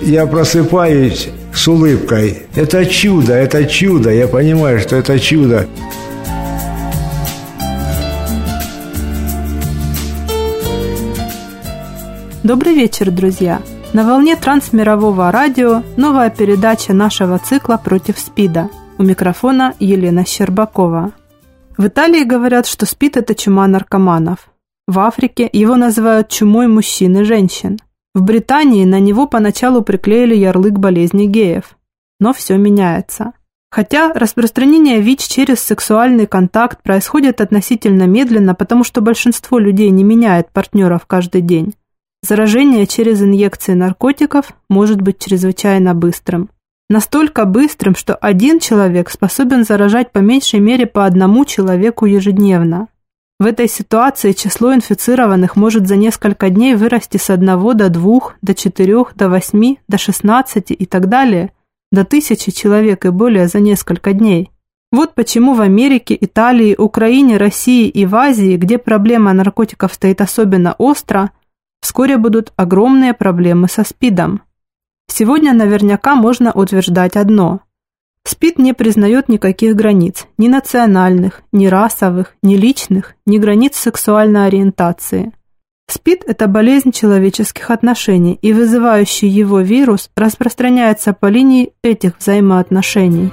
Я просыпаюсь с улыбкой. Это чудо, это чудо. Я понимаю, что это чудо. Добрый вечер, друзья! На волне трансмирового радио новая передача нашего цикла «Против СПИДа». У микрофона Елена Щербакова. В Италии говорят, что СПИД – это чума наркоманов. В Африке его называют чумой мужчин и женщин. В Британии на него поначалу приклеили ярлык болезни геев. Но все меняется. Хотя распространение ВИЧ через сексуальный контакт происходит относительно медленно, потому что большинство людей не меняет партнеров каждый день. Заражение через инъекции наркотиков может быть чрезвычайно быстрым. Настолько быстрым, что один человек способен заражать по меньшей мере по одному человеку ежедневно. В этой ситуации число инфицированных может за несколько дней вырасти с 1 до 2, до 4, до 8, до 16 и так далее, до тысячи человек и более за несколько дней. Вот почему в Америке, Италии, Украине, России и в Азии, где проблема наркотиков стоит особенно остро, Вскоре будут огромные проблемы со СПИДом. Сегодня наверняка можно утверждать одно. СПИД не признает никаких границ, ни национальных, ни расовых, ни личных, ни границ сексуальной ориентации. СПИД – это болезнь человеческих отношений, и вызывающий его вирус распространяется по линии этих взаимоотношений.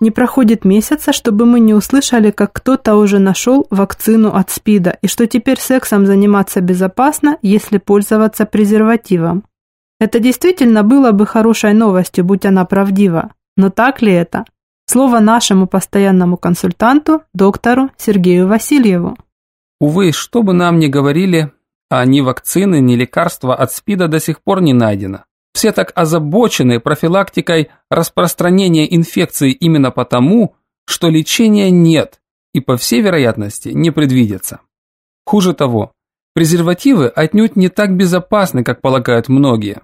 Не проходит месяца, чтобы мы не услышали, как кто-то уже нашел вакцину от СПИДа, и что теперь сексом заниматься безопасно, если пользоваться презервативом. Это действительно было бы хорошей новостью, будь она правдива. Но так ли это? Слово нашему постоянному консультанту, доктору Сергею Васильеву. Увы, что бы нам ни говорили, а ни вакцины, ни лекарства от СПИДа до сих пор не найдено. Все так озабочены профилактикой распространения инфекции именно потому, что лечения нет и, по всей вероятности, не предвидится. Хуже того, презервативы отнюдь не так безопасны, как полагают многие.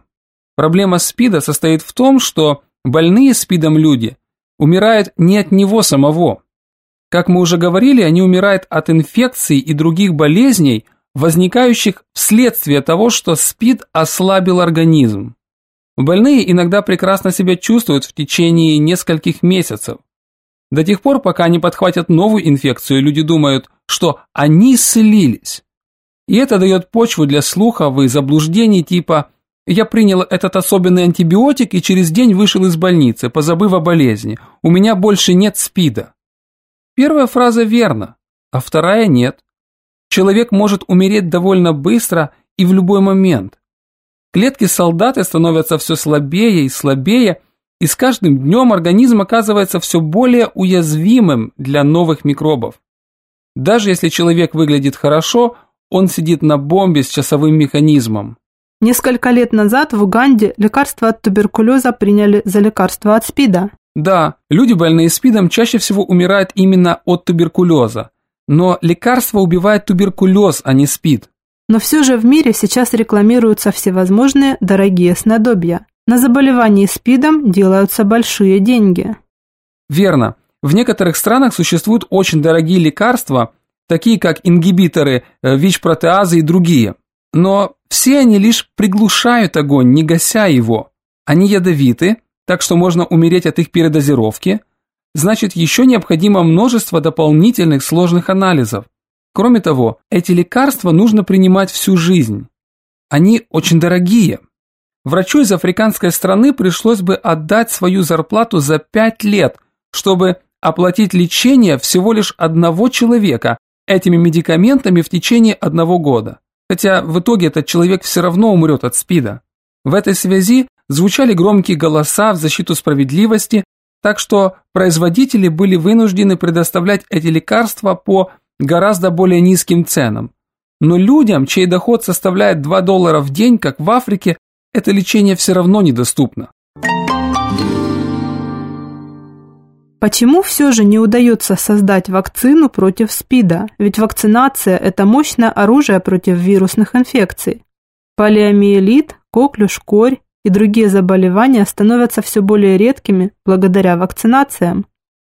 Проблема СПИДа состоит в том, что больные СПИДом люди умирают не от него самого. Как мы уже говорили, они умирают от инфекций и других болезней, возникающих вследствие того, что СПИД ослабил организм. Больные иногда прекрасно себя чувствуют в течение нескольких месяцев. До тех пор, пока они подхватят новую инфекцию, люди думают, что они слились. И это дает почву для слухов и заблуждений типа «Я принял этот особенный антибиотик и через день вышел из больницы, позабыв о болезни. У меня больше нет СПИДа». Первая фраза верна, а вторая нет. Человек может умереть довольно быстро и в любой момент. Клетки солдаты становятся все слабее и слабее, и с каждым днем организм оказывается все более уязвимым для новых микробов. Даже если человек выглядит хорошо, он сидит на бомбе с часовым механизмом. Несколько лет назад в Уганде лекарства от туберкулеза приняли за лекарство от СПИДа. Да, люди, больные СПИДом, чаще всего умирают именно от туберкулеза. Но лекарство убивает туберкулез, а не СПИД. Но все же в мире сейчас рекламируются всевозможные дорогие снадобья. На заболевании СПИДом делаются большие деньги. Верно. В некоторых странах существуют очень дорогие лекарства, такие как ингибиторы э, ВИЧ-протеазы и другие. Но Все они лишь приглушают огонь, не гася его. Они ядовиты, так что можно умереть от их передозировки. Значит, еще необходимо множество дополнительных сложных анализов. Кроме того, эти лекарства нужно принимать всю жизнь. Они очень дорогие. Врачу из африканской страны пришлось бы отдать свою зарплату за 5 лет, чтобы оплатить лечение всего лишь одного человека этими медикаментами в течение одного года. Хотя в итоге этот человек все равно умрет от СПИДа. В этой связи звучали громкие голоса в защиту справедливости, так что производители были вынуждены предоставлять эти лекарства по гораздо более низким ценам. Но людям, чей доход составляет 2 доллара в день, как в Африке, это лечение все равно недоступно. Почему все же не удается создать вакцину против СПИДа? Ведь вакцинация – это мощное оружие против вирусных инфекций. Полиомиелит, коклюш, корь и другие заболевания становятся все более редкими благодаря вакцинациям.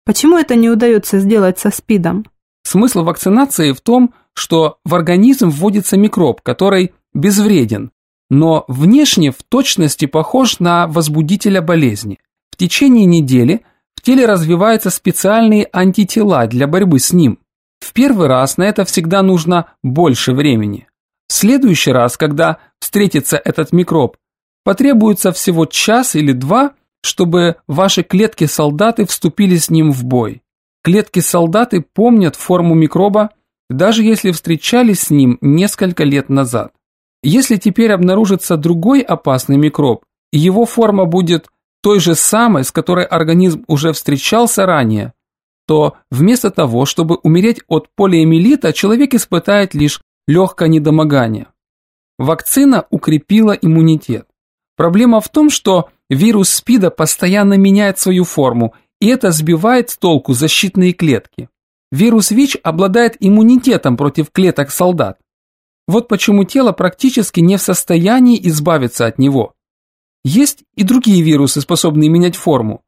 Почему это не удается сделать со СПИДом? Смысл вакцинации в том, что в организм вводится микроб, который безвреден, но внешне в точности похож на возбудителя болезни. В течение недели в теле развиваются специальные антитела для борьбы с ним. В первый раз на это всегда нужно больше времени. В следующий раз, когда встретится этот микроб, потребуется всего час или два, чтобы ваши клетки-солдаты вступили с ним в бой. Клетки-солдаты помнят форму микроба, даже если встречались с ним несколько лет назад. Если теперь обнаружится другой опасный микроб, его форма будет той же самой, с которой организм уже встречался ранее, то вместо того, чтобы умереть от полиомиелита, человек испытает лишь легкое недомогание. Вакцина укрепила иммунитет. Проблема в том, что вирус СПИДа постоянно меняет свою форму, и это сбивает с толку защитные клетки. Вирус ВИЧ обладает иммунитетом против клеток солдат. Вот почему тело практически не в состоянии избавиться от него. Есть и другие вирусы, способные менять форму.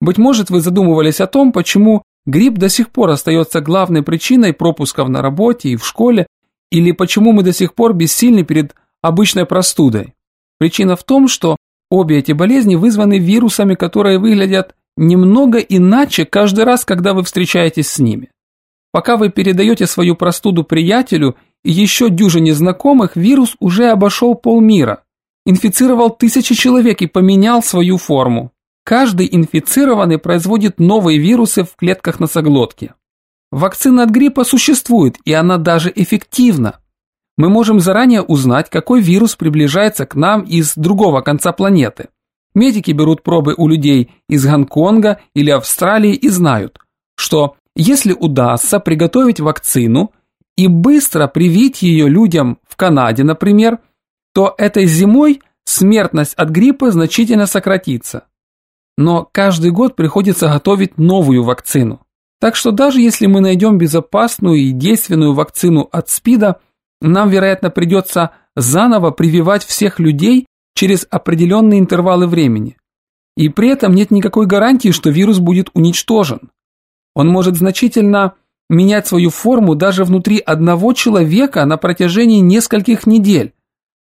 Быть может, вы задумывались о том, почему грипп до сих пор остается главной причиной пропусков на работе и в школе, или почему мы до сих пор бессильны перед обычной простудой. Причина в том, что обе эти болезни вызваны вирусами, которые выглядят немного иначе каждый раз, когда вы встречаетесь с ними. Пока вы передаете свою простуду приятелю и еще дюжине знакомых, вирус уже обошел полмира, инфицировал тысячи человек и поменял свою форму. Каждый инфицированный производит новые вирусы в клетках носоглотки. Вакцина от гриппа существует, и она даже эффективна. Мы можем заранее узнать, какой вирус приближается к нам из другого конца планеты. Медики берут пробы у людей из Гонконга или Австралии и знают, что если удастся приготовить вакцину и быстро привить ее людям в Канаде, например, то этой зимой смертность от гриппа значительно сократится. Но каждый год приходится готовить новую вакцину. Так что даже если мы найдем безопасную и действенную вакцину от СПИДа, нам, вероятно, придется заново прививать всех людей через определенные интервалы времени. И при этом нет никакой гарантии, что вирус будет уничтожен. Он может значительно менять свою форму даже внутри одного человека на протяжении нескольких недель.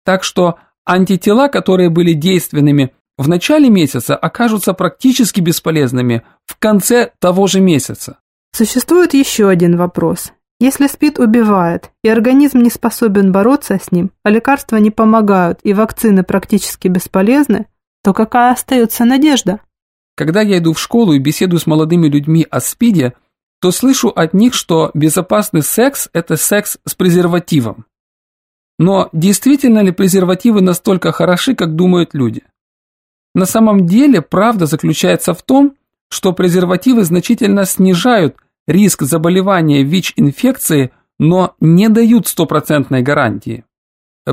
Так что антитела, которые были действенными в начале месяца, окажутся практически бесполезными в конце того же месяца. Существует еще один вопрос. Если СПИД убивает, и организм не способен бороться с ним, а лекарства не помогают, и вакцины практически бесполезны, то какая остается надежда? Когда я иду в школу и беседую с молодыми людьми о СПИДе, то слышу от них, что безопасный секс – это секс с презервативом. Но действительно ли презервативы настолько хороши, как думают люди? На самом деле правда заключается в том, что презервативы значительно снижают риск заболевания ВИЧ-инфекцией, но не дают стопроцентной гарантии.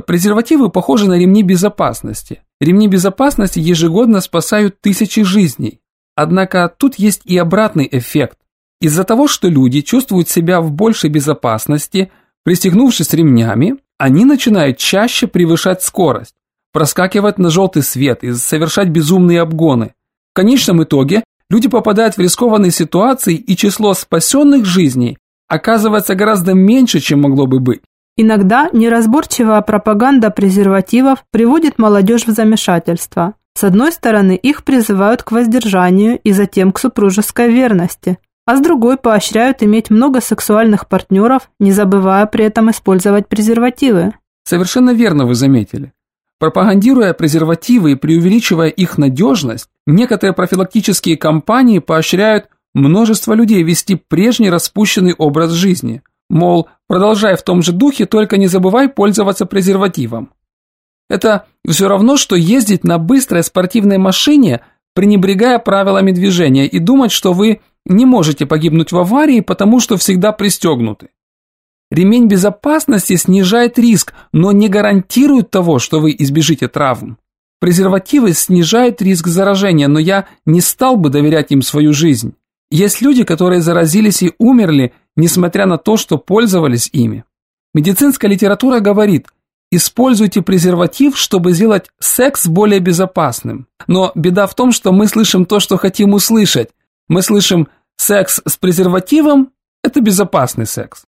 Презервативы похожи на ремни безопасности. Ремни безопасности ежегодно спасают тысячи жизней. Однако тут есть и обратный эффект. Из-за того, что люди чувствуют себя в большей безопасности, пристегнувшись ремнями, они начинают чаще превышать скорость, проскакивать на желтый свет и совершать безумные обгоны. В конечном итоге Люди попадают в рискованные ситуации, и число спасенных жизней оказывается гораздо меньше, чем могло бы быть. Иногда неразборчивая пропаганда презервативов приводит молодежь в замешательство. С одной стороны, их призывают к воздержанию и затем к супружеской верности, а с другой поощряют иметь много сексуальных партнеров, не забывая при этом использовать презервативы. Совершенно верно вы заметили. Пропагандируя презервативы и преувеличивая их надежность, некоторые профилактические кампании поощряют множество людей вести прежний распущенный образ жизни. Мол, продолжай в том же духе, только не забывай пользоваться презервативом. Это все равно, что ездить на быстрой спортивной машине, пренебрегая правилами движения, и думать, что вы не можете погибнуть в аварии, потому что всегда пристегнуты. Ремень безопасности снижает риск, но не гарантирует того, что вы избежите травм. Презервативы снижают риск заражения, но я не стал бы доверять им свою жизнь. Есть люди, которые заразились и умерли, несмотря на то, что пользовались ими. Медицинская литература говорит – Используйте презерватив, чтобы сделать секс более безопасным. Но беда в том, что мы слышим то, что хотим услышать. Мы слышим секс с презервативом – это безопасный секс.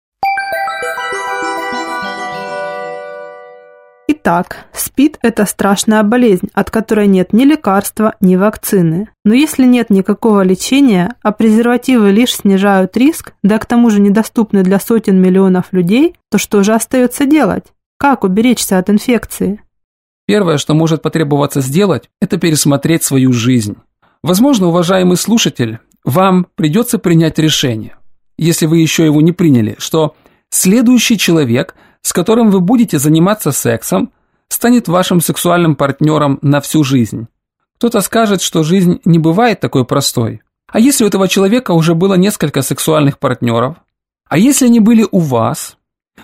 Итак, СПИД – это страшная болезнь, от которой нет ни лекарства, ни вакцины. Но если нет никакого лечения, а презервативы лишь снижают риск, да к тому же недоступны для сотен миллионов людей, то что же остается делать? Как уберечься от инфекции? Первое, что может потребоваться сделать, это пересмотреть свою жизнь. Возможно, уважаемый слушатель, вам придется принять решение, если вы еще его не приняли, что следующий человек, с которым вы будете заниматься сексом, станет вашим сексуальным партнером на всю жизнь. Кто-то скажет, что жизнь не бывает такой простой. А если у этого человека уже было несколько сексуальных партнеров? А если они были у вас?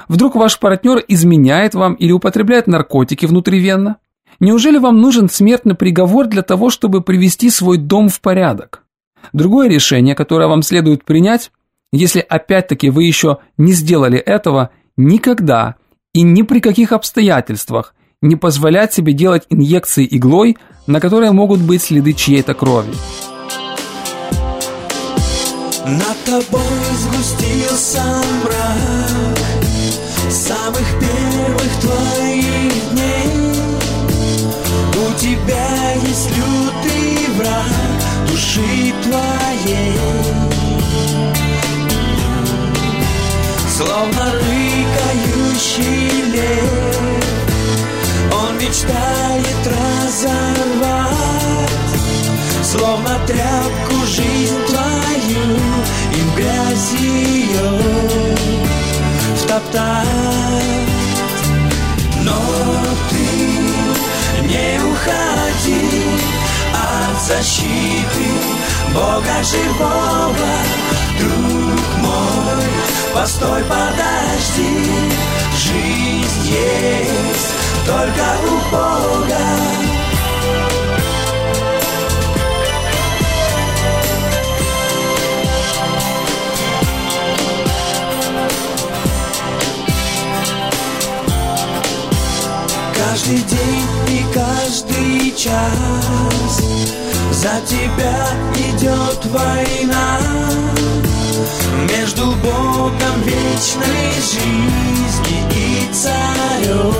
Вдруг ваш партнер изменяет вам или употребляет наркотики внутривенно? Неужели вам нужен смертный приговор для того, чтобы привести свой дом в порядок? Другое решение, которое вам следует принять, если опять-таки вы еще не сделали этого, никогда и ни при каких обстоятельствах не позволять себе делать инъекции иглой, на которой могут быть следы чьей-то крови. Над тобой сгустился мрак самых первых твоих дней У тебя есть лютый враг души твоей Словно рыкающий Словно тряпку жизнь твою И в грязь ее втоптать Но ты не уходи от защиты Бога живого, друг мой Постой, подожди, жизнь есть только у Бога Каждый день и каждый час. За тебя идет война Между Богом вечной жизни и царем.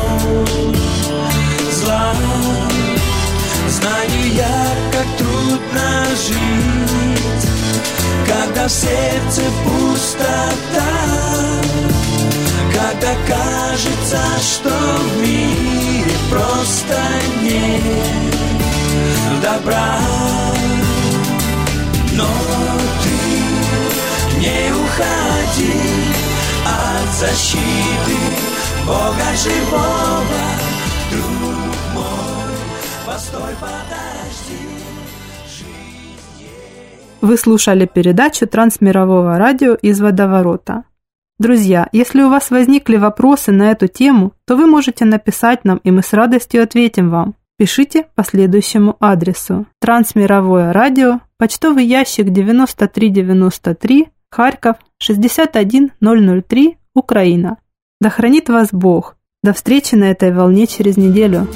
Зла Знаю я, как трудно жить Когда в сердце пустота Когда кажется, что в мире просто нет добра Но ты не уходи от защиты Бога живого, друг мой, постой, подожди. Вы слушали передачу Трансмирового радио из водоворота. Друзья, если у вас возникли вопросы на эту тему, то вы можете написать нам, и мы с радостью ответим вам. Пишите по следующему адресу. Трансмировое радио, почтовый ящик 9393, Харьков 61003, Украина. Да хранит вас Бог. До встречи на этой волне через неделю.